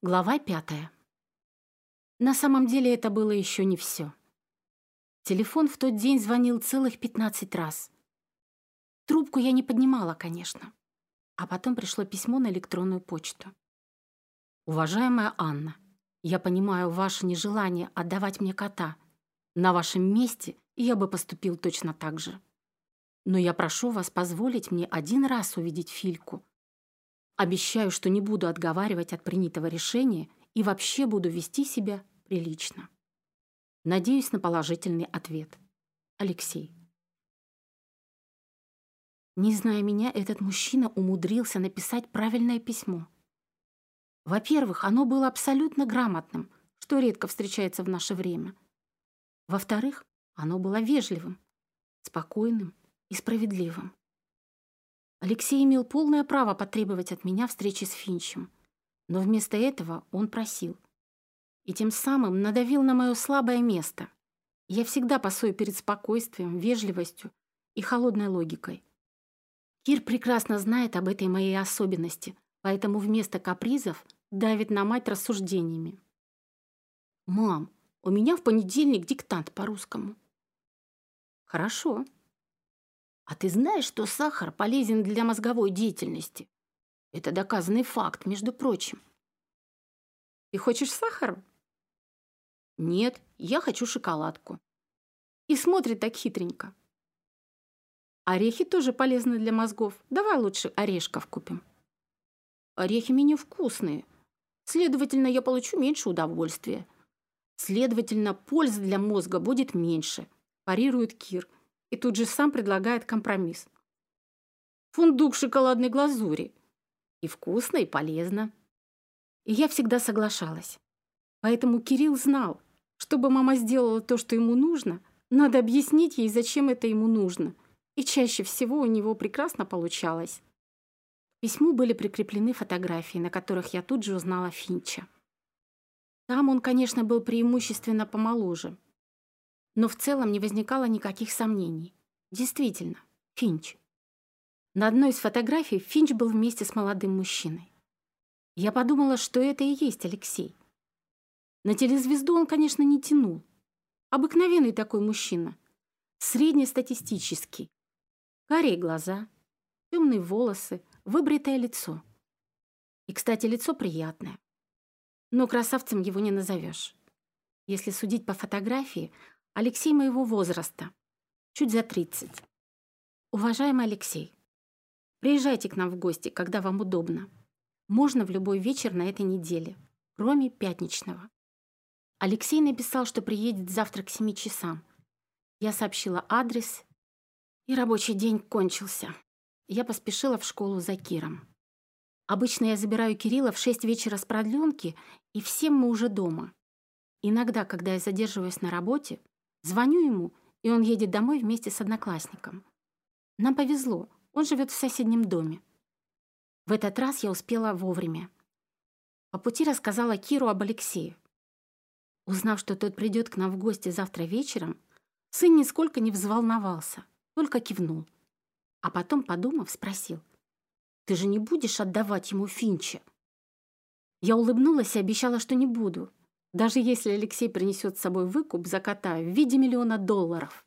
Глава пятая. На самом деле это было еще не все. Телефон в тот день звонил целых 15 раз. Трубку я не поднимала, конечно. А потом пришло письмо на электронную почту. «Уважаемая Анна, я понимаю ваше нежелание отдавать мне кота. На вашем месте я бы поступил точно так же. Но я прошу вас позволить мне один раз увидеть Фильку. Обещаю, что не буду отговаривать от принятого решения и вообще буду вести себя прилично. Надеюсь на положительный ответ. Алексей. Не зная меня, этот мужчина умудрился написать правильное письмо. Во-первых, оно было абсолютно грамотным, что редко встречается в наше время. Во-вторых, оно было вежливым, спокойным и справедливым. Алексей имел полное право потребовать от меня встречи с Финчем, но вместо этого он просил. И тем самым надавил на мое слабое место. Я всегда пасую перед спокойствием, вежливостью и холодной логикой. Кир прекрасно знает об этой моей особенности, поэтому вместо капризов давит на мать рассуждениями. «Мам, у меня в понедельник диктант по-русскому». «Хорошо. А ты знаешь, что сахар полезен для мозговой деятельности? Это доказанный факт, между прочим». «Ты хочешь сахар?» «Нет, я хочу шоколадку». И смотрит так хитренько. Орехи тоже полезны для мозгов. Давай лучше орешков купим. Орехи менее вкусные. Следовательно, я получу меньше удовольствия. Следовательно, пользы для мозга будет меньше, парирует Кир. И тут же сам предлагает компромисс. Фундук шоколадной глазури. И вкусно, и полезно. И я всегда соглашалась. Поэтому Кирилл знал, чтобы мама сделала то, что ему нужно, надо объяснить ей, зачем это ему нужно – и чаще всего у него прекрасно получалось. К письму были прикреплены фотографии, на которых я тут же узнала Финча. Там он, конечно, был преимущественно помоложе. Но в целом не возникало никаких сомнений. Действительно, Финч. На одной из фотографий Финч был вместе с молодым мужчиной. Я подумала, что это и есть Алексей. На телезвезду он, конечно, не тянул. Обыкновенный такой мужчина. Среднестатистический. Карие глаза, темные волосы, выбритое лицо. И, кстати, лицо приятное. Но красавцем его не назовешь. Если судить по фотографии, Алексей моего возраста, чуть за 30. Уважаемый Алексей, приезжайте к нам в гости, когда вам удобно. Можно в любой вечер на этой неделе, кроме пятничного. Алексей написал, что приедет завтра к 7 часам. Я сообщила адрес и рабочий день кончился. Я поспешила в школу за Киром. Обычно я забираю Кирилла в шесть вечера с продленки, и всем мы уже дома. Иногда, когда я задерживаюсь на работе, звоню ему, и он едет домой вместе с одноклассником. Нам повезло, он живет в соседнем доме. В этот раз я успела вовремя. По пути рассказала Киру об Алексее. Узнав, что тот придет к нам в гости завтра вечером, сын нисколько не взволновался — только кивнул. А потом, подумав, спросил. «Ты же не будешь отдавать ему Финча?» Я улыбнулась и обещала, что не буду, даже если Алексей принесет с собой выкуп за кота в виде миллиона долларов.